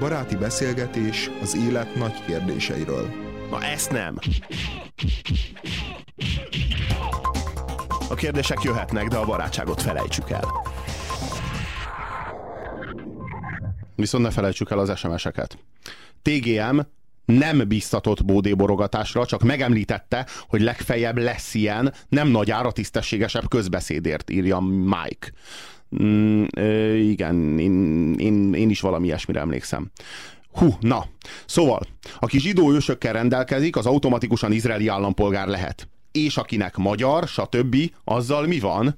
Baráti beszélgetés az élet nagy kérdéseiről. Na ezt nem. A kérdések jöhetnek, de a barátságot felejtsük el. Viszont ne felejtsük el az SMS-eket. TGM nem biztatott bódéborogatásra, csak megemlítette, hogy legfeljebb lesz ilyen, nem nagy ára tisztességesebb közbeszédért, írja Mike. Mm, igen, én, én, én is valami ilyesmire emlékszem. Hú, na. Szóval, aki zsidó ősökkel rendelkezik, az automatikusan izraeli állampolgár lehet. És akinek magyar, stb., azzal mi van?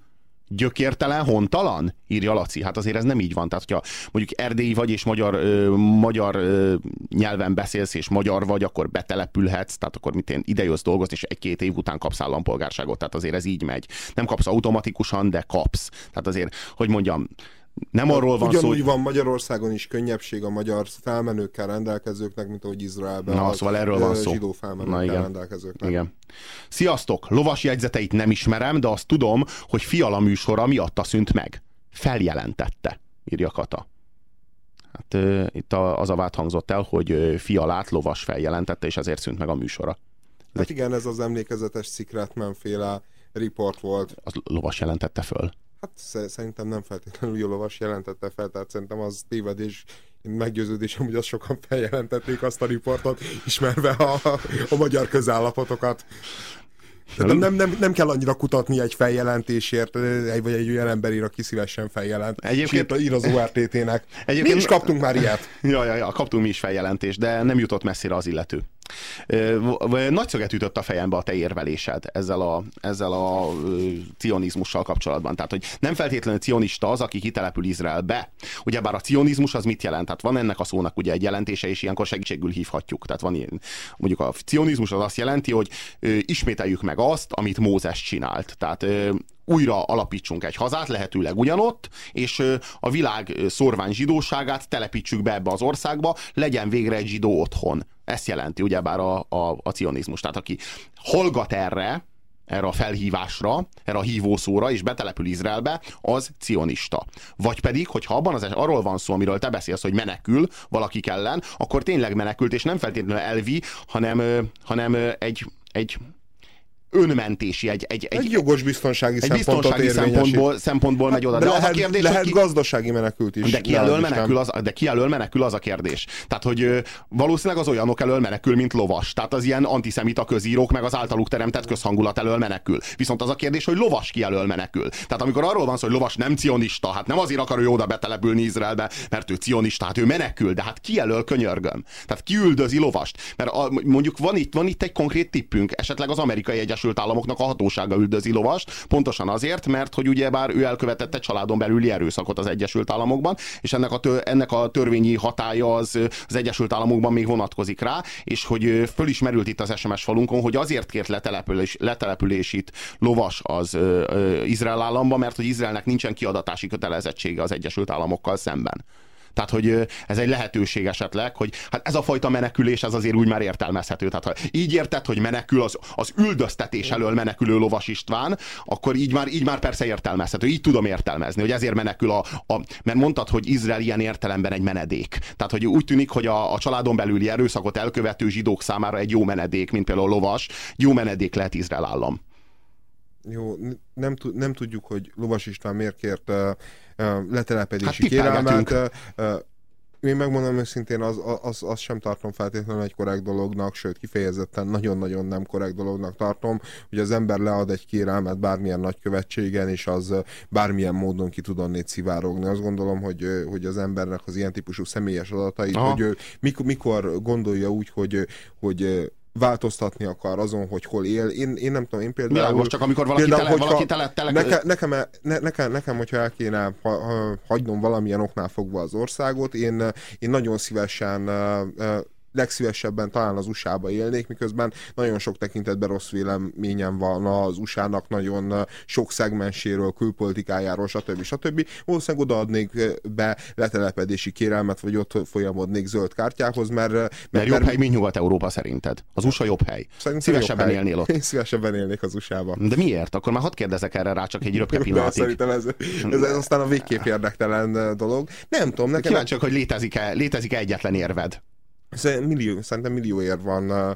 Gyökértelen, hontalan? Írja Laci. Hát azért ez nem így van. Tehát, hogyha mondjuk erdélyi vagy és magyar, ö, magyar ö, nyelven beszélsz és magyar vagy, akkor betelepülhetsz, tehát akkor mit én ide jössz dolgozni, és egy-két év után kapsz állampolgárságot. Tehát azért ez így megy. Nem kapsz automatikusan, de kapsz. Tehát azért, hogy mondjam, nem arról van Ugyanúgy szó, van Magyarországon is könnyebbség a magyar felmenőkkel rendelkezőknek, mint ahogy Izraelben Na, a szóval erről van szó. zsidó Na, igen. rendelkezőknek. Igen. Sziasztok! Lovas jegyzeteit nem ismerem, de azt tudom, hogy Fiala műsora miatta szűnt meg. Feljelentette, írja Kata. Hát ö, itt a, az a vád hangzott el, hogy Fialát lovas feljelentette, és ezért szűnt meg a műsora. Hát igen, ez az emlékezetes Secretman féle report volt. Az lovas jelentette föl. Hát sze- szerintem nem feltétlenül Jolovas jelentette fel, tehát szerintem az tévedés, Én meggyőződésem, hogy azt sokan feljelentették azt a riportot, ismerve a, a magyar közállapotokat. Tehát nem, nem, nem, kell annyira kutatni egy feljelentésért, egy vagy egy olyan ember aki szívesen feljelent. Egyébként- Egyébként... Ír az ORTT-nek. Egyébként- Mi is kaptunk már ilyet. Ja, ja, ja, kaptunk mi is feljelentést, de nem jutott messzire az illető. Ö, v- Nagy szöget ütött a fejembe a te érvelésed ezzel a, ezzel a cionizmussal kapcsolatban. Tehát, hogy nem feltétlenül cionista az, aki kitelepül Izraelbe. Ugyebár a cionizmus az mit jelent? Tehát van ennek a szónak ugye egy jelentése, és ilyenkor segítségül hívhatjuk. Tehát van ilyen, mondjuk a cionizmus az azt jelenti, hogy ismételjük meg azt, amit Mózes csinált. Tehát újra alapítsunk egy hazát, lehetőleg ugyanott, és a világ szorvány zsidóságát telepítsük be ebbe az országba, legyen végre egy zsidó otthon. Ezt jelenti ugyebár a, a, a cionizmus. Tehát aki hallgat erre, erre a felhívásra, erre a hívószóra, és betelepül Izraelbe, az cionista. Vagy pedig, hogyha abban az es- arról van szó, amiről te beszélsz, hogy menekül valaki ellen, akkor tényleg menekült, és nem feltétlenül elvi, hanem, hanem egy, egy önmentési, egy, egy, Egy egy, jogos biztonsági egy biztonsági szempontból, szempontból megy oda. De De az a lehet, kérdés, lehet ki, gazdasági menekült is. de ki elől menekül, az, de ki elől menekül az a kérdés. Tehát, hogy valószínűleg az olyanok elől menekül, mint lovas. Tehát az ilyen antiszemita közírók, meg az általuk teremtett közhangulat elől menekül. Viszont az a kérdés, hogy lovas ki elől menekül. Tehát amikor arról van szó, hogy lovas nem cionista, hát nem azért akar ő oda betelepülni Izraelbe, mert ő cionista, hát ő menekül, de hát ki elől könyörgöm. Tehát ki üldözi lovast. Mert a, mondjuk van itt, van itt egy konkrét tippünk, esetleg az amerikai Egyesült Államoknak a hatósága üldözi lovast, pontosan azért, mert hogy ugyebár ő elkövetett egy családon belüli erőszakot az Egyesült Államokban, és ennek a, tő, ennek a törvényi hatája az, az Egyesült Államokban még vonatkozik rá, és hogy fölismerült itt az SMS falunkon, hogy azért kért letelepülés, letelepülésít lovas az ö, ö, Izrael államba, mert hogy Izraelnek nincsen kiadatási kötelezettsége az Egyesült Államokkal szemben. Tehát, hogy ez egy lehetőség esetleg, hogy hát ez a fajta menekülés, ez azért úgy már értelmezhető. Tehát, ha így érted, hogy menekül az, az üldöztetés elől menekülő Lovas István, akkor így már, így már persze értelmezhető. Így tudom értelmezni, hogy ezért menekül a, a mert mondtad, hogy Izrael ilyen értelemben egy menedék. Tehát, hogy úgy tűnik, hogy a, a családon belüli erőszakot elkövető zsidók számára egy jó menedék, mint például Lovas, jó menedék lehet Izrael állam. Jó, nem, nem tudjuk, hogy Lovas István miért kért letelepedési Hát kérelmet. Én megmondom őszintén, az, az, az sem tartom feltétlenül egy korrekt dolognak, sőt kifejezetten nagyon-nagyon nem korrekt dolognak tartom, hogy az ember lead egy kérelmet bármilyen nagykövetségen, és az bármilyen módon ki tud onnét szivárogni. Azt gondolom, hogy, hogy az embernek az ilyen típusú személyes adatait, Aha. hogy mikor, mikor gondolja úgy, hogy, hogy változtatni akar azon, hogy hol él. Én, én nem tudom, én például... Világos, csak amikor valaki például, tele, valaki tele, tele, Neke, nekem, e- ne, nekem, nekem, hogyha el kéne ha, ha, hagynom valamilyen oknál fogva az országot, én, én nagyon szívesen ö, ö, legszívesebben talán az USA-ba élnék, miközben nagyon sok tekintetben rossz véleményem van az USA-nak, nagyon sok szegmenséről, külpolitikájáról, stb. stb. Valószínűleg odaadnék be letelepedési kérelmet, vagy ott folyamodnék zöld kártyákhoz, mert... Mert, mert jobb mert... hely, mint Nyugat-Európa szerinted? Az USA jobb hely. Szerintem szívesebben jobb hely. élnél ott. Én szívesebben élnék az USA-ban. De miért? Akkor már hadd kérdezek erre rá csak egy röpke pillanatig. Szerintem ez, ez, ez, aztán a végképp érdektelen dolog. Nem tudom, nekem... Kíváncsiak, hogy létezik-e, létezik-e egyetlen érved? Millió, szerintem millió ér van uh,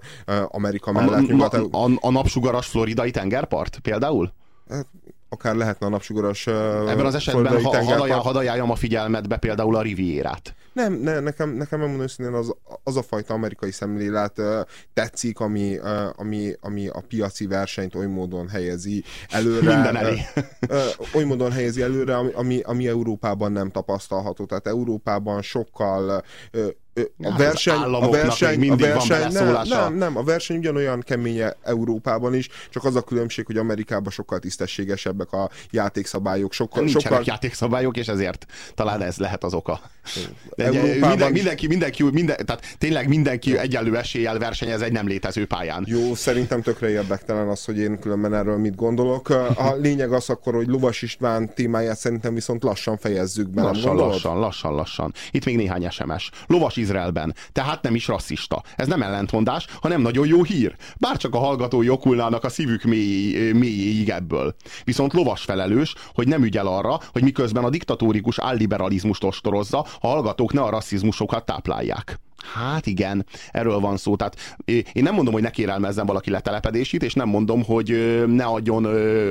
Amerika mellett. A, a, a, a napsugaras floridai tengerpart például? Hát, akár lehetne a napsugaras Ebben az esetben ha, hadd ajánljam a figyelmetbe például a Rivierát. Nem, ne, nekem, nekem nem mondom az, az a fajta amerikai szemlélet uh, tetszik, ami, uh, ami, ami a piaci versenyt oly módon helyezi előre. Minden elé. Uh, uh, oly módon helyezi előre, ami, ami, ami Európában nem tapasztalható. Tehát Európában sokkal uh, a verseny, a verseny, a verseny nem, nem, nem, a verseny ugyanolyan kemény Európában is, csak az a különbség, hogy Amerikában sokkal tisztességesebbek a játékszabályok. Sokkal, Nincsenek sokkal... játékszabályok, és ezért talán ez lehet az oka. De Európában minden, mindenki, mindenki, minden, tehát tényleg mindenki egyenlő eséllyel versenyez egy nem létező pályán. Jó, szerintem tökre érdektelen az, hogy én különben erről mit gondolok. A lényeg az akkor, hogy Lovas István témáját szerintem viszont lassan fejezzük be. Lassan, lassan, lassan, lassan. Itt még néhány SMS. Lovas Izraelben, tehát nem is rasszista. Ez nem ellentmondás, hanem nagyon jó hír. Bárcsak a hallgatói okulnának a szívük mély, mélyéig ebből. Viszont lovas felelős, hogy nem ügyel arra, hogy miközben a diktatórikus álliberalizmust ostorozza, a hallgatók ne a rasszizmusokat táplálják. Hát igen, erről van szó. Tehát én nem mondom, hogy ne kérelmezzen valaki letelepedését, és nem mondom, hogy ne adjon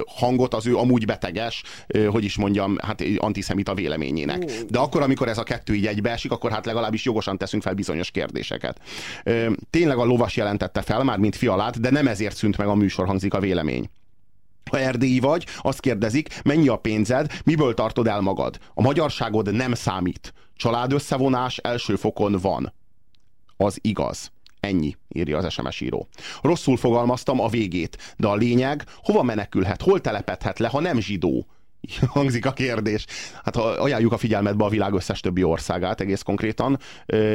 hangot az ő amúgy beteges, hogy is mondjam, hát antiszemita véleményének. De akkor, amikor ez a kettő így egybeesik, akkor hát legalábbis jogosan teszünk fel bizonyos kérdéseket. Tényleg a lovas jelentette fel, már mint fialát, de nem ezért szűnt meg a műsor, hangzik a vélemény. Ha erdélyi vagy, azt kérdezik, mennyi a pénzed, miből tartod el magad. A magyarságod nem számít. Családösszevonás első fokon van az igaz. Ennyi, írja az SMS író. Rosszul fogalmaztam a végét, de a lényeg, hova menekülhet, hol telepedhet le, ha nem zsidó? Hangzik a kérdés. Hát ha ajánljuk a figyelmetbe a világ összes többi országát egész konkrétan.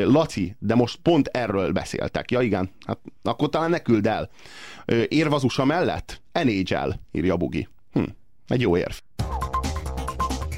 Laci, de most pont erről beszéltek. Ja igen, hát akkor talán ne küld el. Érv az USA mellett? NHL, írja Bugi. Hm, egy jó érv.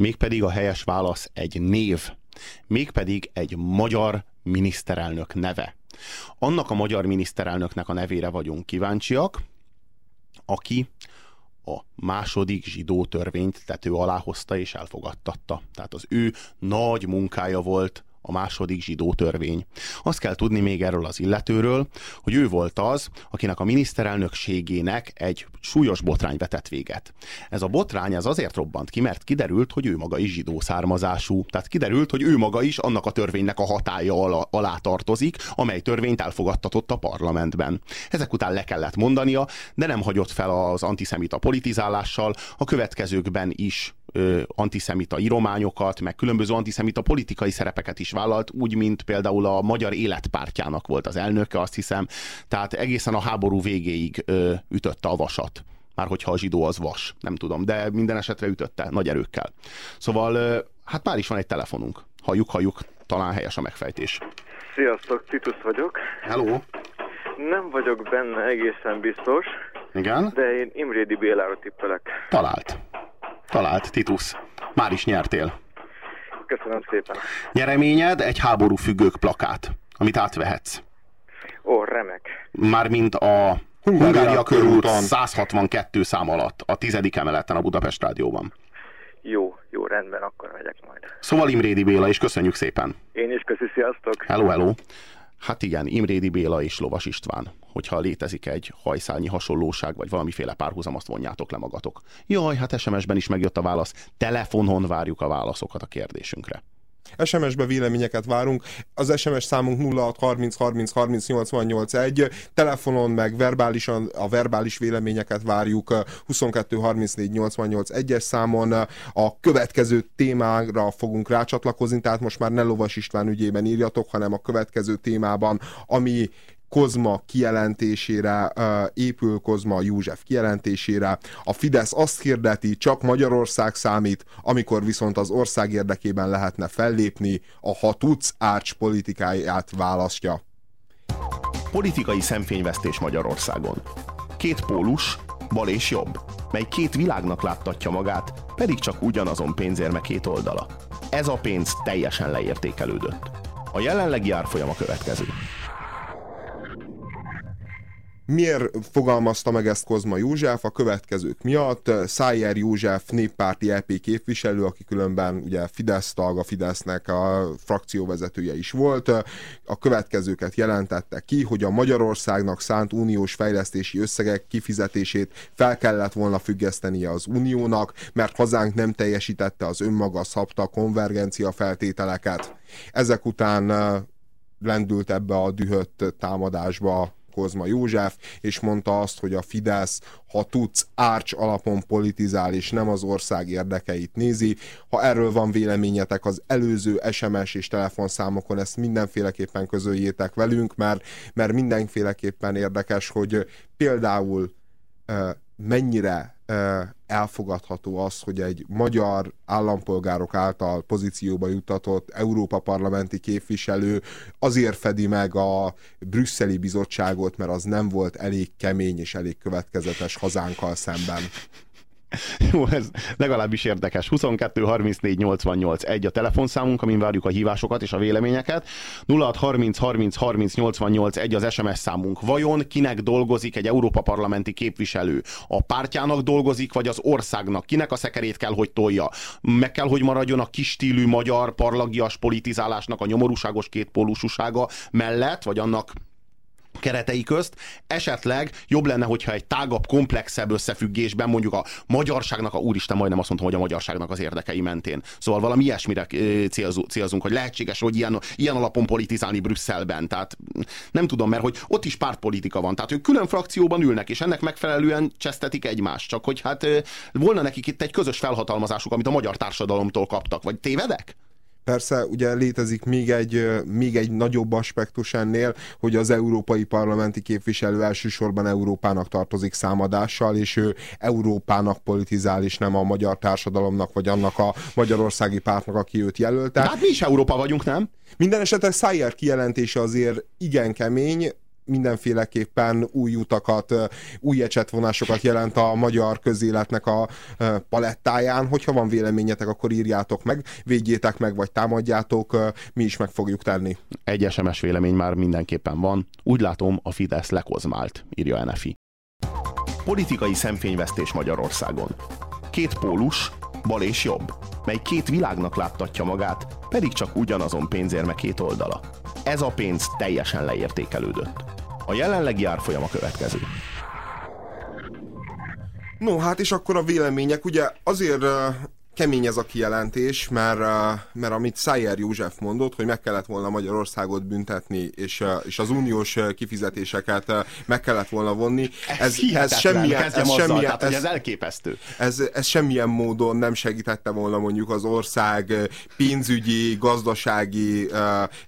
mégpedig a helyes válasz egy név, mégpedig egy magyar miniszterelnök neve. Annak a magyar miniszterelnöknek a nevére vagyunk kíváncsiak, aki a második zsidó törvényt tető alá hozta és elfogadtatta. Tehát az ő nagy munkája volt a második zsidó törvény. Azt kell tudni még erről az illetőről, hogy ő volt az, akinek a miniszterelnökségének egy súlyos botrány vetett véget. Ez a botrány ez azért robbant ki, mert kiderült, hogy ő maga is zsidó származású. Tehát kiderült, hogy ő maga is annak a törvénynek a hatája alá, alá tartozik, amely törvényt elfogadtatott a parlamentben. Ezek után le kellett mondania, de nem hagyott fel az antiszemita politizálással, a következőkben is ö, antiszemita írományokat, meg különböző antiszemita politikai szerepeket is vállalt, úgy, mint például a Magyar Életpártjának volt az elnöke, azt hiszem. Tehát egészen a háború végéig ö, ütötte a vasat. Már hogyha a zsidó az vas, nem tudom, de minden esetre ütötte nagy erőkkel. Szóval, ö, hát már is van egy telefonunk. Halljuk, halljuk, talán helyes a megfejtés. Sziasztok, Titus vagyok. Hello. Nem vagyok benne egészen biztos. Igen? De én Imrédi Bélára tippelek. Talált. Talált, Titus. Már is nyertél. Köszönöm szépen. Nyereményed egy háború függők plakát, amit átvehetsz. Ó, remek. Mármint a Hungária körút 162 szám alatt, a tizedik emeleten a Budapest Rádióban. Jó, jó, rendben, akkor megyek majd. Szóval Imrédi Béla, és köszönjük szépen. Én is köszi, sziasztok. Hello, hello. Hát igen, Imrédi Béla és Lovas István. Hogyha létezik egy hajszálnyi hasonlóság, vagy valamiféle párhuzam, azt vonjátok le magatok. Jaj, hát SMS-ben is megjött a válasz. Telefonon várjuk a válaszokat a kérdésünkre. SMS-be véleményeket várunk. Az SMS számunk 06 30 30 30 88 1, telefonon meg verbálisan a verbális véleményeket várjuk 22 34 88 1-es számon. A következő témára fogunk rácsatlakozni, tehát most már ne Lovas István ügyében írjatok, hanem a következő témában, ami Kozma kijelentésére épül Kozma József kijelentésére. A Fidesz azt hirdeti, csak Magyarország számít, amikor viszont az ország érdekében lehetne fellépni, a ha tudsz árcs politikáját választja. Politikai szemfényvesztés Magyarországon. Két pólus, bal és jobb, mely két világnak láttatja magát, pedig csak ugyanazon pénzérme két oldala. Ez a pénz teljesen leértékelődött. A jelenlegi árfolyam a következő. Miért fogalmazta meg ezt Kozma József? A következők miatt. Szájer József néppárti EP képviselő, aki különben ugye Fidesz tag, a Fidesznek a frakcióvezetője is volt. A következőket jelentette ki, hogy a Magyarországnak szánt uniós fejlesztési összegek kifizetését fel kellett volna függesztenie az uniónak, mert hazánk nem teljesítette az önmaga szabta konvergencia feltételeket. Ezek után lendült ebbe a dühött támadásba Kozma József, és mondta azt, hogy a Fidesz, ha tudsz, árcs alapon politizál, és nem az ország érdekeit nézi. Ha erről van véleményetek az előző SMS és telefonszámokon, ezt mindenféleképpen közöljétek velünk, mert, mert mindenféleképpen érdekes, hogy például mennyire elfogadható az, hogy egy magyar állampolgárok által pozícióba jutatott Európa parlamenti képviselő azért fedi meg a brüsszeli bizottságot, mert az nem volt elég kemény és elég következetes hazánkkal szemben. Jó, ez legalábbis érdekes. 22 34 88 1 a telefonszámunk, amin várjuk a hívásokat és a véleményeket. 06 30 30 30 88 1 az SMS számunk. Vajon kinek dolgozik egy Európa parlamenti képviselő? A pártjának dolgozik, vagy az országnak? Kinek a szekerét kell, hogy tolja? Meg kell, hogy maradjon a kis stílű magyar parlagias politizálásnak a nyomorúságos kétpólusúsága mellett, vagy annak keretei közt, esetleg jobb lenne, hogyha egy tágabb, komplexebb összefüggésben mondjuk a magyarságnak, a úristen majdnem azt mondtam, hogy a magyarságnak az érdekei mentén. Szóval valami ilyesmire célzunk, hogy lehetséges, hogy ilyen, ilyen alapon politizálni Brüsszelben. Tehát nem tudom, mert hogy ott is pártpolitika van. Tehát ők külön frakcióban ülnek, és ennek megfelelően csesztetik egymást. Csak hogy hát volna nekik itt egy közös felhatalmazásuk, amit a magyar társadalomtól kaptak. Vagy tévedek? Persze ugye létezik még egy, még egy nagyobb aspektus ennél, hogy az európai parlamenti képviselő elsősorban Európának tartozik számadással, és ő Európának politizál, és nem a magyar társadalomnak, vagy annak a magyarországi pártnak, aki őt jelölte. Hát mi is Európa vagyunk, nem? Minden esetre Szájer kijelentése azért igen kemény, mindenféleképpen új utakat, új ecsetvonásokat jelent a magyar közéletnek a palettáján. Hogyha van véleményetek, akkor írjátok meg, védjétek meg, vagy támadjátok, mi is meg fogjuk tenni. Egy SMS vélemény már mindenképpen van. Úgy látom, a Fidesz lekozmált, írja NFI. Politikai szemfényvesztés Magyarországon. Két pólus, bal és jobb, mely két világnak láttatja magát, pedig csak ugyanazon pénzérme két oldala. Ez a pénz teljesen leértékelődött. A jelenlegi árfolyam a következő. No, hát és akkor a vélemények, ugye azért kemény ez a kijelentés, mert, mert amit Szájer József mondott, hogy meg kellett volna Magyarországot büntetni, és, és az uniós kifizetéseket meg kellett volna vonni. Ez, ez, ez semmilyen, ez, azzal, semmilyen, tehát, ez, ez elképesztő. Ez, ez semmilyen módon nem segítette volna mondjuk az ország pénzügyi, gazdasági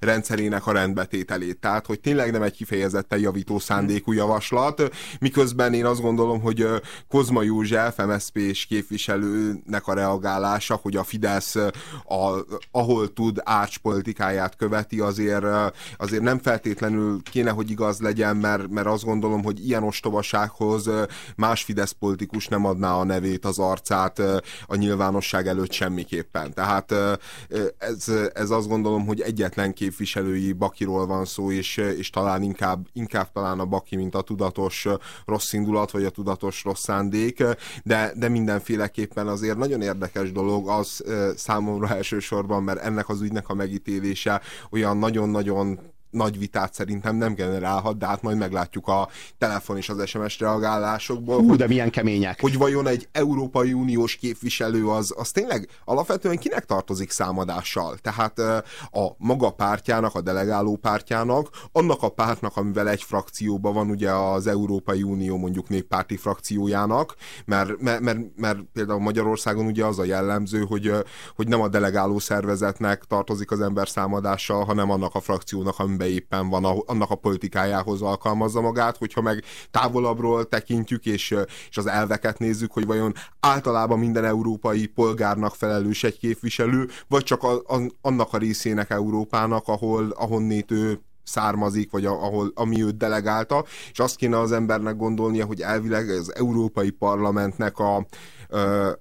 rendszerének a rendbetételét. Tehát, hogy tényleg nem egy kifejezetten javító szándékú javaslat, miközben én azt gondolom, hogy Kozma József, MSZP-s képviselőnek a reagálás hozzáállása, hogy a Fidesz, a, ahol tud árcspolitikáját követi, azért, azért nem feltétlenül kéne, hogy igaz legyen, mert, mert azt gondolom, hogy ilyen ostobasághoz más Fidesz politikus nem adná a nevét, az arcát a nyilvánosság előtt semmiképpen. Tehát ez, ez azt gondolom, hogy egyetlen képviselői Bakiról van szó, és, és talán inkább, inkább talán a Baki, mint a tudatos rossz indulat, vagy a tudatos rossz szándék, de, de mindenféleképpen azért nagyon érdekes dolog az számomra elsősorban, mert ennek az ügynek a megítélése olyan nagyon-nagyon nagy vitát szerintem nem generálhat, de hát majd meglátjuk a telefon és az SMS reagálásokból. Hú, hogy, de milyen kemények. hogy vajon egy Európai Uniós képviselő az, az tényleg alapvetően kinek tartozik számadással? Tehát a maga pártjának, a delegáló pártjának, annak a pártnak, amivel egy frakcióban van ugye az Európai Unió mondjuk néppárti frakciójának, mert, mert, mert, mert például Magyarországon ugye az a jellemző, hogy, hogy nem a delegáló szervezetnek tartozik az ember számadással, hanem annak a frakciónak, amiben éppen van, annak a politikájához alkalmazza magát, hogyha meg távolabbról tekintjük, és, és az elveket nézzük, hogy vajon általában minden európai polgárnak felelős egy képviselő, vagy csak a, a, annak a részének Európának, ahol ahonnét ő származik, vagy ahol, ami őt delegálta, és azt kéne az embernek gondolnia, hogy elvileg az Európai Parlamentnek a,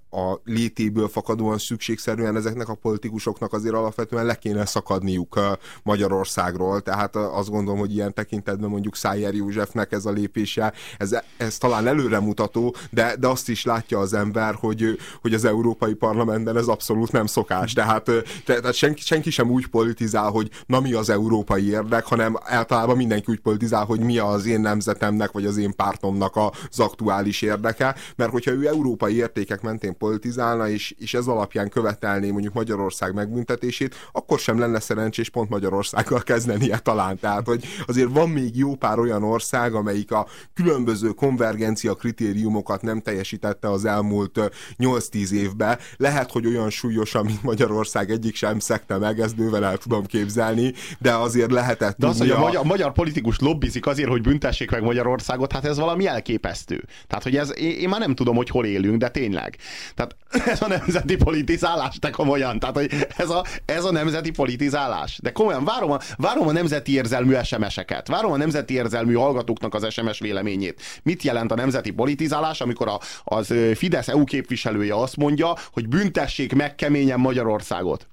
a létéből fakadóan szükségszerűen ezeknek a politikusoknak azért alapvetően le kéne szakadniuk Magyarországról, tehát azt gondolom, hogy ilyen tekintetben mondjuk Szájer Józsefnek ez a lépése, ez, ez talán előremutató, de, de azt is látja az ember, hogy, hogy az Európai Parlamentben ez abszolút nem szokás, tehát, tehát senki, senki sem úgy politizál, hogy na mi az európai érdek, hanem általában mindenki úgy politizál, hogy mi az én nemzetemnek, vagy az én pártomnak az aktuális érdeke, mert hogyha ő európai értékek mentén politizálna, és, és ez alapján követelné mondjuk Magyarország megbüntetését, akkor sem lenne szerencsés pont Magyarországgal kezdenie talán. Tehát, hogy azért van még jó pár olyan ország, amelyik a különböző konvergencia kritériumokat nem teljesítette az elmúlt ö, 8-10 évben. Lehet, hogy olyan súlyosan, mint Magyarország egyik sem szekte meg, ezt bőven el tudom képzelni, de azért lehetett De az, hogy a magyar, a magyar politikus lobbizik azért, hogy büntessék meg Magyarországot, hát ez valami elképesztő. Tehát, hogy ez, én, én már nem tudom, hogy hol élünk, de tényleg. Tehát ez a nemzeti politizálás, te komolyan. Tehát, hogy ez a, ez a nemzeti politizálás. De komolyan, várom a, várom a nemzeti érzelmű SMS-eket. Várom a nemzeti érzelmű hallgatóknak az SMS véleményét. Mit jelent a nemzeti politizálás, amikor a, az Fidesz EU képviselője azt mondja, hogy büntessék meg keményen Magyarországot.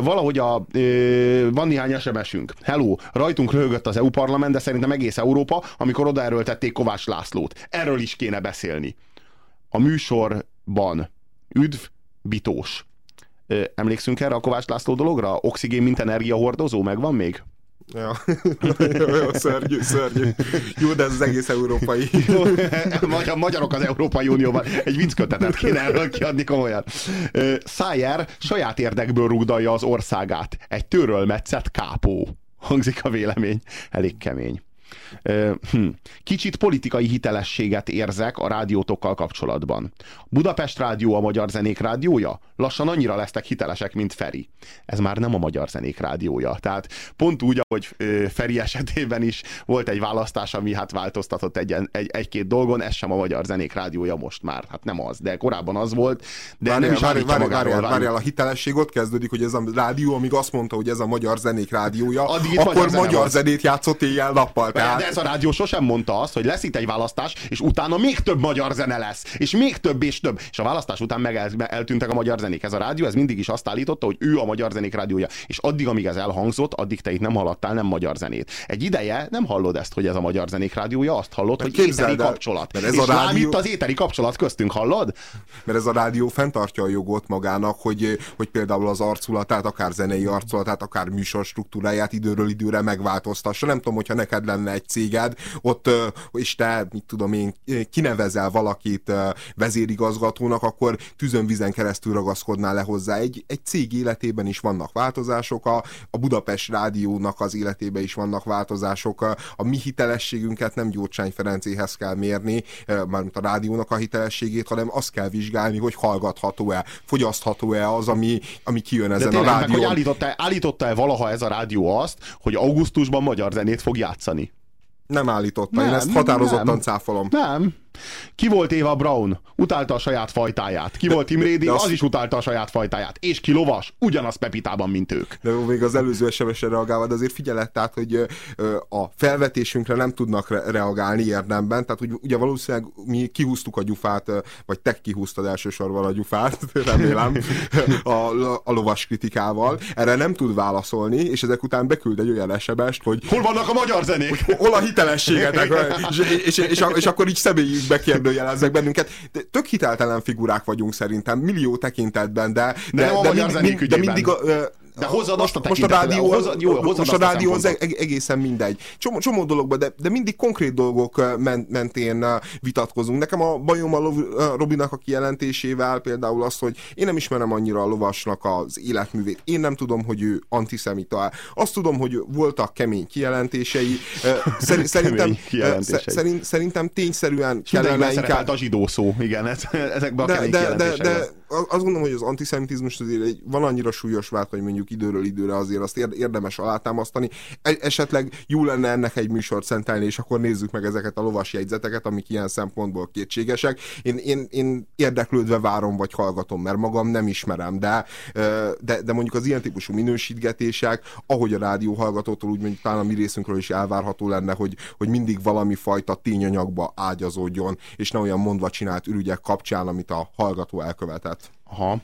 Valahogy a, van néhány SMS-ünk. Hello, rajtunk röhögött az EU parlament, de szerintem egész Európa, amikor odaerőltették Kovács Lászlót. Erről is kéne beszélni. A műsorban üdv, bitós. Emlékszünk erre a Kovács László dologra? Oxigén, mint energiahordozó, megvan még? Ja. jó, szörnyű, szörnyű. Jó, de ez az egész európai. Magyar, magyarok az Európai Unióban. Egy vicckötetet kéne erről kiadni komolyan. Szájer saját érdekből rúgdalja az országát. Egy tőről metszett kápó. Hangzik a vélemény. Elég kemény. Hm. Kicsit politikai hitelességet érzek a rádiótokkal kapcsolatban. Budapest Rádió a Magyar Zenék Rádiója? Lassan annyira lesztek hitelesek, mint Feri. Ez már nem a Magyar Zenék Rádiója. Tehát pont úgy, ahogy Feri esetében is volt egy választás, ami hát változtatott egy, egy, egy-két dolgon, ez sem a Magyar Zenék Rádiója most már. Hát nem az, de korábban az volt. De Várjál, nem is várjál, várjál, várjál, várjál, a hitelesség ott kezdődik, hogy ez a rádió, amíg azt mondta, hogy ez a magyar zenék rádiója, Addig akkor magyar zene magyar zenét játszott éjjel-nappal. De Tehát ez a rádió sosem mondta azt, hogy lesz itt egy választás, és utána még több magyar zene lesz, és még több és több. És a választás után meg el, eltűntek a magyar zenék. Ez a rádió, ez mindig is azt állította, hogy ő a magyar zenék rádiója. És addig, amíg ez elhangzott, addig te itt nem hallottál nem magyar zenét. Egy ideje nem hallod ezt, hogy ez a magyar zenék rádiója, azt hallod, hogy képzeld éteri el, kapcsolat. mert ez és a rádió- itt az éteri kapcsolat köztünk, hallod? mert ez a rádió fenntartja a jogot magának, hogy, hogy például az arculatát, akár zenei arculatát, akár műsor struktúráját időről időre megváltoztassa. Nem tudom, hogyha neked lenne egy céged, ott, és te, mit tudom én, kinevezel valakit vezérigazgatónak, akkor tűzön-vizen keresztül ragaszkodnál le hozzá. Egy, egy cég életében is vannak változások, a, a Budapest rádiónak az életében is vannak változások. A, a mi hitelességünket nem Gyurcsány Ferencéhez kell mérni, mármint a rádiónak a hitelességét, hanem azt kell vizsgálni, hogy hallgatható-e, fogyasztható-e az, ami, ami kijön De ezen a tényleg, meg, hogy rádión. állította, állította-e valaha ez a rádió azt, hogy augusztusban magyar zenét fog játszani? Nem állította, én Nem, ezt határozottan nem. cáfolom. Nem. Ki volt Éva Brown? Utálta a saját fajtáját. Ki volt Tim de azt- Az is utálta a saját fajtáját. És ki lovas? Ugyanaz Pepitában, mint ők. De még az előző SMS-re reagálva, de azért figyelett, tehát, hogy a felvetésünkre nem tudnak re- reagálni érdemben, tehát hogy ugye valószínűleg mi kihúztuk a gyufát, vagy te kihúztad elsősorban a gyufát, remélem, a, a lovas kritikával. Erre nem tud válaszolni, és ezek után beküld egy olyan SMS-t, hogy Hol vannak a magyar zenék? hol a hitelességetek, és, és, és, és, akkor így személyig bekérdőjeleznek bennünket. De tök hiteltelen figurák vagyunk szerintem, millió tekintetben, de, nem a magyar zenék mind, de ügyében. mindig a, De hozzad azt a most a rádió, hozzad- jó, hozzad most a a rádió az eg- egészen mindegy. Csomó, csomó dologban, de, de mindig konkrét dolgok mentén vitatkozunk. Nekem a bajom a Robinak a kijelentésével például az, hogy én nem ismerem annyira a lovasnak az életművét. Én nem tudom, hogy ő antiszemita. Azt tudom, hogy voltak kemény kijelentései. Szer- Szerintem, kijelentései. sze- szerint, szerintem tényszerűen kellene inkább... a zsidó szó, igen, ez, ezekben a De, kemény de, de, de azt gondolom, hogy az antiszemitizmus azért egy, van annyira súlyos vált, hogy mondjuk időről időre azért azt érd- érdemes alátámasztani. E- esetleg jó lenne ennek egy műsort szentelni, és akkor nézzük meg ezeket a lovas jegyzeteket, amik ilyen szempontból kétségesek. Én, én, én érdeklődve várom, vagy hallgatom, mert magam nem ismerem, de, de, de mondjuk az ilyen típusú minősítgetések, ahogy a rádió hallgatótól, úgy mondjuk talán a mi részünkről is elvárható lenne, hogy, hogy mindig valami fajta tényanyagba ágyazódjon, és ne olyan mondva csinált ürügyek kapcsán, amit a hallgató elkövetett. Aha.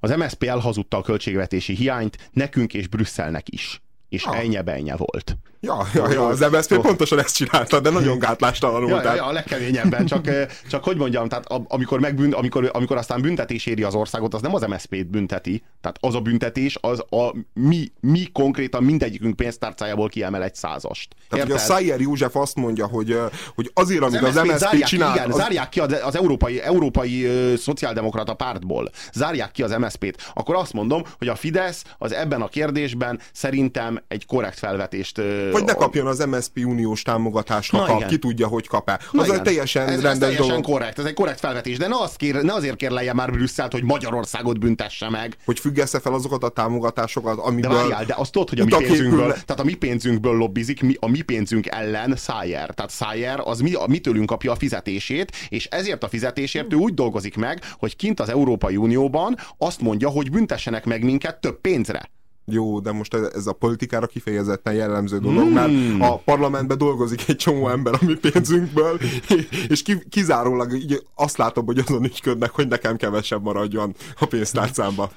Az MSZP elhazudta a költségvetési hiányt nekünk és Brüsszelnek is. És Ah. ennye benye volt. Ja, ja, ja, az MSZP pontosan ezt csinálta, de nagyon gátlástalanul. Ja, ja, ja, a legkeményebben, csak, csak hogy mondjam, tehát amikor, megbűn, amikor, amikor aztán büntetés éri az országot, az nem az MSZP-t bünteti, tehát az a büntetés, az a mi, mi konkrétan mindegyikünk pénztárcájából kiemel egy százast. Tehát, hogy a? Szájer József azt mondja, hogy, hogy azért, amit az, MSZP-t MSZP csinál, igen, az, zárják ki az, az európai, európai ö, szociáldemokrata pártból, zárják ki az MSZP-t, akkor azt mondom, hogy a Fidesz az ebben a kérdésben szerintem egy korrekt felvetést... vagy ne kapjon az MSZP uniós támogatást, ha Na kap, igen. ki tudja, hogy kap-e. Na Az egy teljesen ez, ez rendes teljesen dolog. korrekt, ez egy korrekt felvetés, de ne, azt kér, ne azért kérlelje már Brüsszelt, hogy Magyarországot büntesse meg. Hogy függesse fel azokat a támogatásokat, De amiből... várjál, de azt tudod, hogy a mi pénzünkből, tehát a mi pénzünkből lobbizik, mi, a mi pénzünk ellen Szájer. Tehát Szájer az mi, a, mi tőlünk kapja a fizetését, és ezért a fizetésért ő úgy dolgozik meg, hogy kint az Európai Unióban azt mondja, hogy büntessenek meg minket több pénzre. Jó, de most ez, ez a politikára kifejezetten jellemző dolog, mert Hmm. a parlamentben dolgozik egy csomó ember a mi pénzünkből, és ki, kizárólag így azt látom, hogy azon ügyködnek, hogy nekem kevesebb maradjon a pénztárcámba.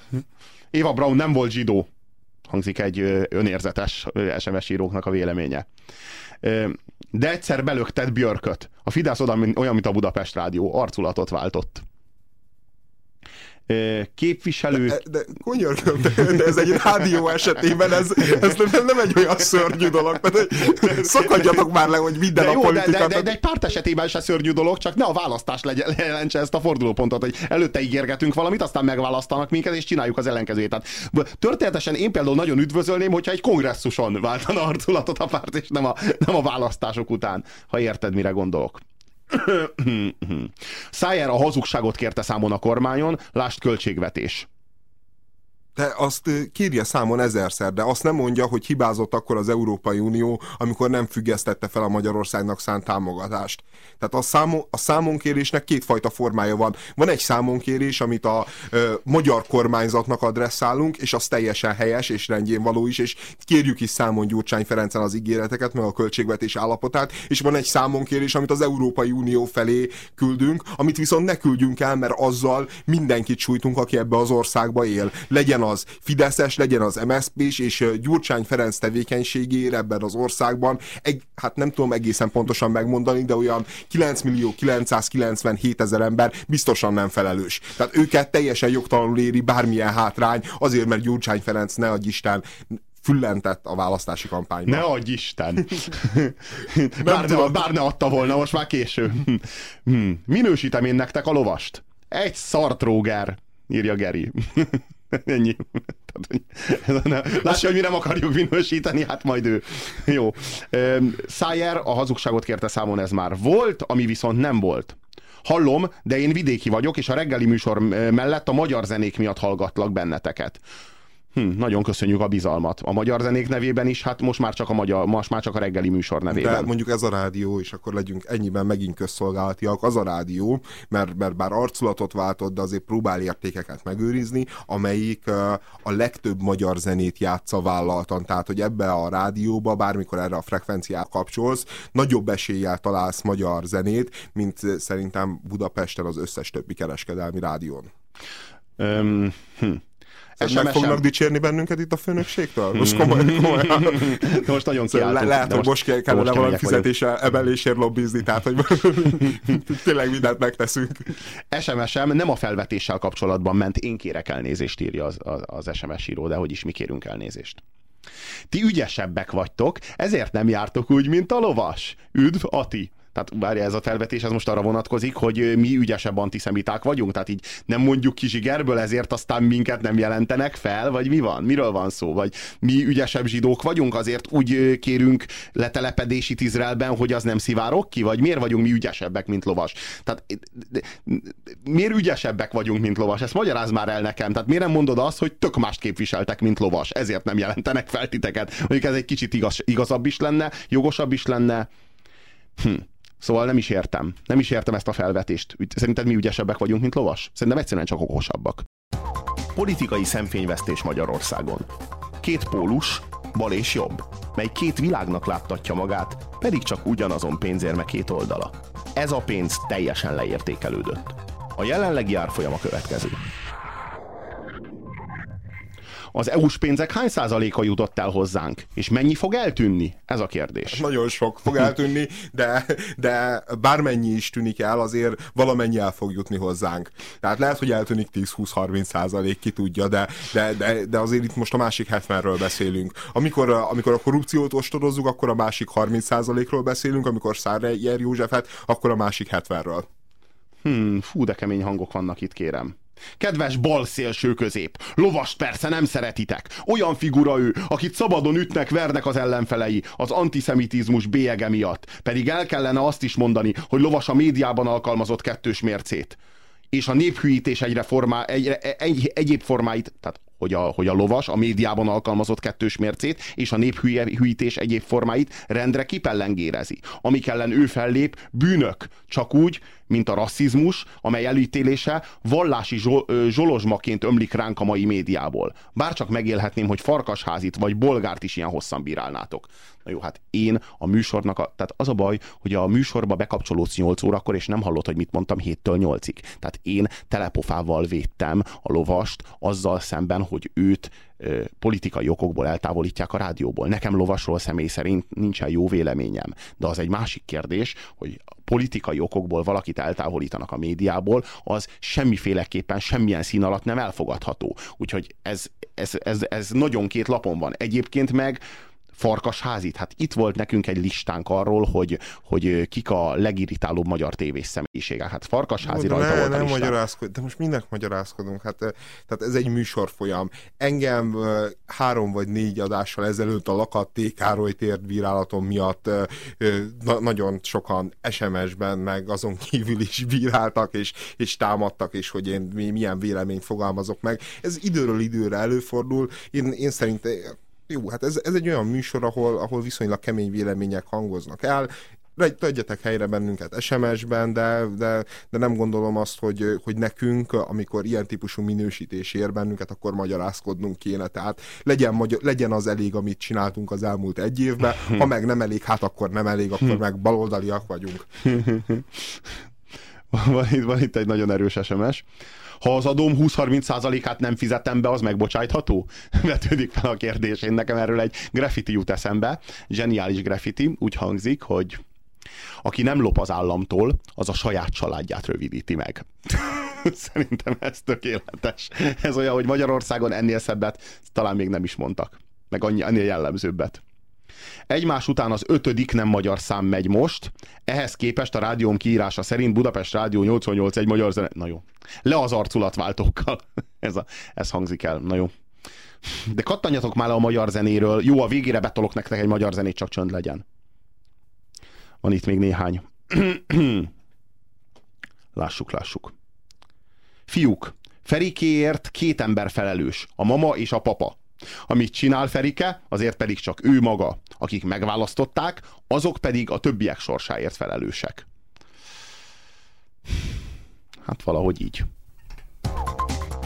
Éva Braun nem volt zsidó, hangzik egy önérzetes SMS íróknak a véleménye. De egyszer belöktet Björköt. A Fidesz oda, olyan, mint a Budapest Rádió, arculatot váltott. Képviselő... De, de könyörgöm, de, de ez egy rádió esetében, ez, ez nem, nem egy olyan szörnyű dolog, hogy szakadjatok már le, hogy minden De a jó, de, de, de, de egy párt esetében se szörnyű dolog, csak ne a választás legyen, jelentse ezt a fordulópontot, hogy előtte ígérgetünk valamit, aztán megválasztanak minket, és csináljuk az ellenkezőjét. Tehát történetesen én például nagyon üdvözölném, hogyha egy kongresszuson váltana arculatot a párt, és nem a, nem a választások után, ha érted, mire gondolok. Szájer a hazugságot kérte számon a kormányon, lásd költségvetés. De azt kérje számon ezerszer, de azt nem mondja, hogy hibázott akkor az Európai Unió, amikor nem függesztette fel a Magyarországnak szánt támogatást. Tehát a, számon, a számonkérésnek kétfajta formája van. Van egy számonkérés, amit a ö, magyar kormányzatnak adresszálunk, és az teljesen helyes és rendjén való is, és kérjük is számon Gyurcsány Ferencen az ígéreteket, meg a költségvetés állapotát, és van egy számonkérés, amit az Európai Unió felé küldünk, amit viszont ne küldjünk el, mert azzal mindenkit sújtunk, aki ebbe az országba él. Legyen az Fideszes, legyen az MSZP-s, és ö, Gyurcsány Ferenc tevékenységére ebben az országban, egy, hát nem tudom egészen pontosan megmondani, de olyan 9 millió 997 ezer ember biztosan nem felelős. Tehát őket teljesen jogtalanul éri bármilyen hátrány, azért, mert Gyurcsány Ferenc ne adj Isten füllentett a választási kampányban. Ne adj Isten! bár, ne, bár ne adta volna, most már késő. Hm. Minősítem én nektek a lovast. Egy szartróger, írja Geri. Ennyi. Tehát, hogy ez hogy mi nem akarjuk minősíteni, hát majd ő. Jó. Szájer a hazugságot kérte számon, ez már volt, ami viszont nem volt. Hallom, de én vidéki vagyok, és a reggeli műsor mellett a magyar zenék miatt hallgatlak benneteket. Hm, nagyon köszönjük a bizalmat. A magyar zenék nevében is, hát most már csak a, magyar, most már csak a reggeli műsor De nevében. mondjuk ez a rádió, és akkor legyünk ennyiben megint közszolgálatiak, az a rádió, mert, mert bár arculatot váltott, de azért próbál értékeket megőrizni, amelyik a legtöbb magyar zenét játsza vállaltan. Tehát, hogy ebbe a rádióba, bármikor erre a frekvenciát kapcsolsz, nagyobb eséllyel találsz magyar zenét, mint szerintem Budapesten az összes többi kereskedelmi rádión. Öm, hm. Meg SMS-en. fognak dicsérni bennünket itt a főnökségtől? Most komolyan, komolyan. De most nagyon Szóval le, lehet, hogy most kell- kellene valami fizetése emelésért lobbizni, tehát hogy tényleg mindent megteszünk. SMS-em nem a felvetéssel kapcsolatban ment, én kérek elnézést, írja az, az, az SMS író, de hogy is mi kérünk elnézést. Ti ügyesebbek vagytok, ezért nem jártok úgy, mint a lovas. Üdv, Ati! Tehát várja ez a felvetés, ez most arra vonatkozik, hogy mi ügyesebb antiszemiták vagyunk, tehát így nem mondjuk ki zsigerből, ezért aztán minket nem jelentenek fel, vagy mi van? Miről van szó? Vagy mi ügyesebb zsidók vagyunk, azért úgy kérünk letelepedési Izraelben, hogy az nem szivárok ki? Vagy miért vagyunk mi ügyesebbek, mint lovas? Tehát miért ügyesebbek vagyunk, mint lovas? Ezt magyaráz már el nekem. Tehát miért nem mondod azt, hogy tök mást képviseltek, mint lovas? Ezért nem jelentenek fel titeket. Mondjuk ez egy kicsit igaz, igazabb is lenne, jogosabb is lenne. Hm. Szóval nem is értem. Nem is értem ezt a felvetést. Szerinted mi ügyesebbek vagyunk, mint lovas? Szerintem egyszerűen csak okosabbak. Politikai szemfényvesztés Magyarországon. Két pólus, bal és jobb, mely két világnak láttatja magát, pedig csak ugyanazon pénzérme két oldala. Ez a pénz teljesen leértékelődött. A jelenlegi árfolyam a következő. Az EU-s pénzek hány százaléka jutott el hozzánk? És mennyi fog eltűnni? Ez a kérdés. Nagyon sok fog eltűnni, de, de bármennyi is tűnik el, azért valamennyi el fog jutni hozzánk. Tehát lehet, hogy eltűnik 10-20-30 százalék, ki tudja, de, de, de, de azért itt most a másik 70-ről beszélünk. Amikor, amikor a korrupciót ostorozzuk, akkor a másik 30 százalékról beszélünk, amikor Szárer Józsefet, akkor a másik 70-ről. Hmm, fú, de kemény hangok vannak itt, kérem. Kedves balszélső közép, lovast persze nem szeretitek. Olyan figura ő, akit szabadon ütnek, vernek az ellenfelei, az antiszemitizmus bélyege miatt. Pedig el kellene azt is mondani, hogy lovas a médiában alkalmazott kettős mércét. És a néphűítés egyre formá, egyre, egy, egyéb formáit, tehát hogy a, hogy a lovas a médiában alkalmazott kettős mércét, és a néphűítés egyéb formáit rendre kipellengérezi. Amik ellen ő fellép, bűnök, csak úgy, mint a rasszizmus, amely elítélése vallási zsol, zsolozsmaként ömlik ránk a mai médiából. Bárcsak megélhetném, hogy Farkasházit vagy Bolgárt is ilyen hosszan bírálnátok. Na jó, hát én a műsornak, a, tehát az a baj, hogy a műsorba bekapcsolódsz 8 órakor, és nem hallod, hogy mit mondtam 7-től 8-ig. Tehát én telepofával védtem a lovast azzal szemben, hogy őt ö, politikai okokból eltávolítják a rádióból. Nekem lovasról személy szerint nincsen jó véleményem. De az egy másik kérdés, hogy politikai okokból valakit eltávolítanak a médiából, az semmiféleképpen semmilyen szín alatt nem elfogadható. Úgyhogy ez, ez, ez, ez nagyon két lapon van. Egyébként meg Farkasházit. Hát itt volt nekünk egy listánk arról, hogy, hogy kik a legirritálóbb magyar tévés személyiségek. Hát Farkasházi de rajta ne, volt a nem listán. magyarázkod, de most mindnek magyarázkodunk. Hát, eh, tehát ez egy műsorfolyam. Engem három vagy négy adással ezelőtt a Lakat T. Károly tért bírálatom miatt na- nagyon sokan SMS-ben, meg azon kívül is bíráltak, és, és támadtak, és hogy én mi- milyen véleményt fogalmazok meg. Ez időről időre előfordul. Én, én szerintem jó, hát ez, ez egy olyan műsor, ahol, ahol viszonylag kemény vélemények hangoznak el. Tegyetek helyre bennünket SMS-ben, de, de, de nem gondolom azt, hogy, hogy nekünk, amikor ilyen típusú minősítés ér bennünket, akkor magyarázkodnunk kéne. Tehát legyen, magyar, legyen az elég, amit csináltunk az elmúlt egy évben, ha meg nem elég, hát akkor nem elég, akkor meg baloldaliak vagyunk. Van itt, van itt egy nagyon erős SMS. Ha az adóm 20-30%-át nem fizetem be, az megbocsájtható? Vetődik fel a kérdés. Én nekem erről egy graffiti jut eszembe. Zseniális graffiti. Úgy hangzik, hogy aki nem lop az államtól, az a saját családját rövidíti meg. Szerintem ez tökéletes. Ez olyan, hogy Magyarországon ennél szebbet talán még nem is mondtak. Meg annyi, ennél jellemzőbbet. Egymás után az ötödik nem magyar szám megy most, ehhez képest a rádióm kiírása szerint Budapest Rádió 88 egy magyar zene... Na jó. Le az arculatváltókkal. ez, a, ez hangzik el. Na jó. De kattanjatok már le a magyar zenéről. Jó, a végére betolok nektek egy magyar zenét, csak csönd legyen. Van itt még néhány. lássuk, lássuk. Fiúk, Ferikéért két ember felelős, a mama és a papa. Amit csinál Ferike, azért pedig csak ő maga. Akik megválasztották, azok pedig a többiek sorsáért felelősek. Hát valahogy így.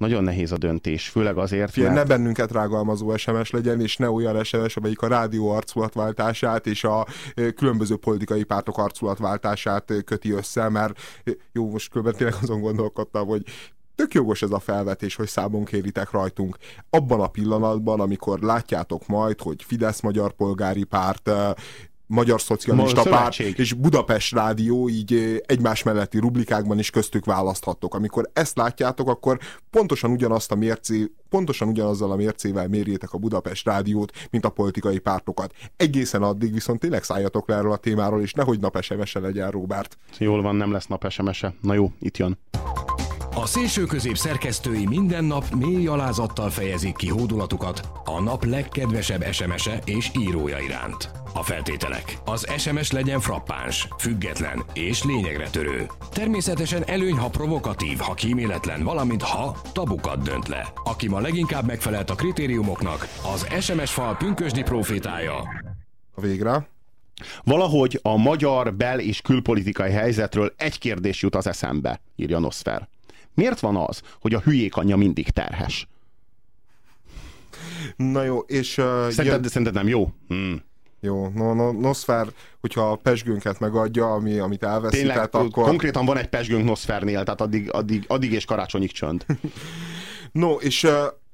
Nagyon nehéz a döntés, főleg azért, ne mert... bennünket rágalmazó SMS legyen, és ne olyan SMS, amelyik a rádió arculatváltását és a különböző politikai pártok arculatváltását köti össze, mert jó, most különben tényleg azon gondolkodtam, hogy tök jogos ez a felvetés, hogy számon kéritek rajtunk. Abban a pillanatban, amikor látjátok majd, hogy Fidesz Magyar Polgári Párt, Magyar Szocialista Párt és Budapest Rádió így ö, egymás melletti rublikákban is köztük választhattok. Amikor ezt látjátok, akkor pontosan ugyanazt a mércé, pontosan ugyanazzal a mércével mérjétek a Budapest Rádiót, mint a politikai pártokat. Egészen addig viszont tényleg szálljatok le erről a témáról, és nehogy nap SMS-e legyen, Robert. Jól van, nem lesz nap SMS-e. Na jó, itt jön. A szélső közép szerkesztői minden nap mély alázattal fejezik ki hódulatukat a nap legkedvesebb SMS-e és írója iránt. A feltételek. Az SMS legyen frappáns, független és lényegre törő. Természetesen előny, ha provokatív, ha kíméletlen, valamint ha tabukat dönt le. Aki ma leginkább megfelelt a kritériumoknak, az SMS fal pünkösdi profétája. A végre. Valahogy a magyar bel- és külpolitikai helyzetről egy kérdés jut az eszembe, írja Nosfer. Miért van az, hogy a hülyék anyja mindig terhes? Na jó, és... Uh, Szerinted, jön, szerinted nem jó? Hmm. jó, no, no, Nosfer, hogyha a pesgőnket megadja, ami, amit elveszített, Tényleg, akkor... konkrétan van egy pesgőnk Nosfernél, tehát addig, addig, addig és karácsonyig csönd. No, és uh,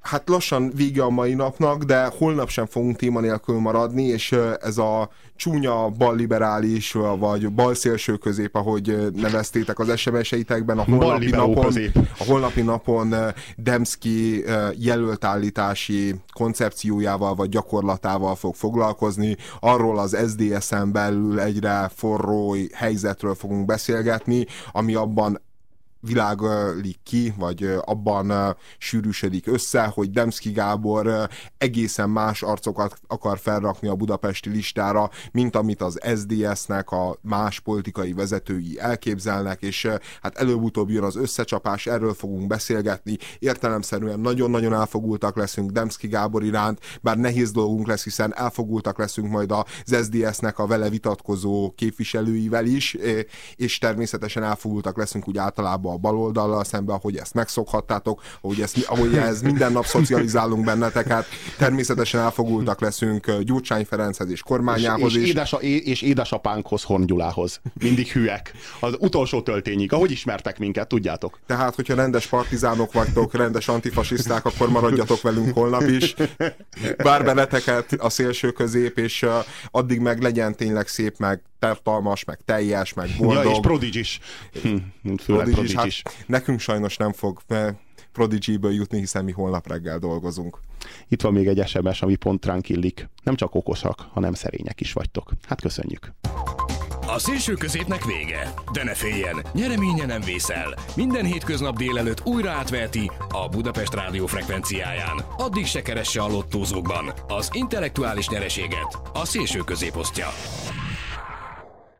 hát lassan vége a mai napnak, de holnap sem fogunk téma nélkül maradni, és ez a csúnya balliberális, vagy balszélső közép, ahogy neveztétek az SMS-eitekben, a holnapi napon, a holnapi napon Demszki jelöltállítási koncepciójával vagy gyakorlatával fog foglalkozni. Arról az SDS-en belül egyre forró helyzetről fogunk beszélgetni, ami abban világlik ki, vagy abban sűrűsödik össze, hogy Demszki Gábor egészen más arcokat akar felrakni a budapesti listára, mint amit az SDS-nek a más politikai vezetői elképzelnek, és hát előbb-utóbb jön az összecsapás, erről fogunk beszélgetni, értelemszerűen nagyon-nagyon elfogultak leszünk Demszki Gábor iránt, bár nehéz dolgunk lesz, hiszen elfogultak leszünk majd az SDS-nek a vele vitatkozó képviselőivel is, és természetesen elfogultak leszünk úgy általában a baloldallal szemben, ahogy ezt megszokhattátok, ahogy, ezt, ahogy ez minden nap szocializálunk benneteket, természetesen elfogultak leszünk Gyurcsány Ferenchez és kormányához és, is. édesa, és édesapánkhoz, Horn Gyulához. Mindig hülyek. Az utolsó töltényig. Ahogy ismertek minket, tudjátok. Tehát, hogyha rendes partizánok vagytok, rendes antifasiszták, akkor maradjatok velünk holnap is. Vár benneteket a szélső közép, és addig meg legyen tényleg szép, meg tartalmas, meg teljes, meg boldog. Ja, és Prodigy is. Hm, főleg Prodigy Prodigy is, hát nekünk sajnos nem fog Prodigy-ből jutni, hiszen mi holnap reggel dolgozunk. Itt van még egy SMS, ami pont ránk illik. Nem csak okosak, hanem szerények is vagytok. Hát köszönjük. A szélső középnek vége, de ne féljen, nyereménye nem vészel. Minden hétköznap délelőtt újra átveheti a Budapest rádió frekvenciáján. Addig se keresse a lottózókban az intellektuális nyereséget a szélső középosztja.